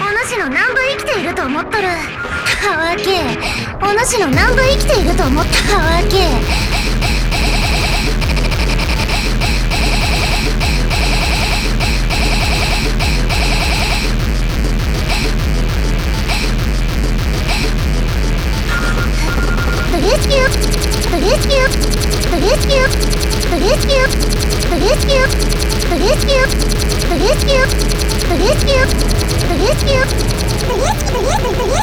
お主の南部生きていると思っとる。はわけ。お主の南部生きていると思った。はわけ。Rescue! Rescue!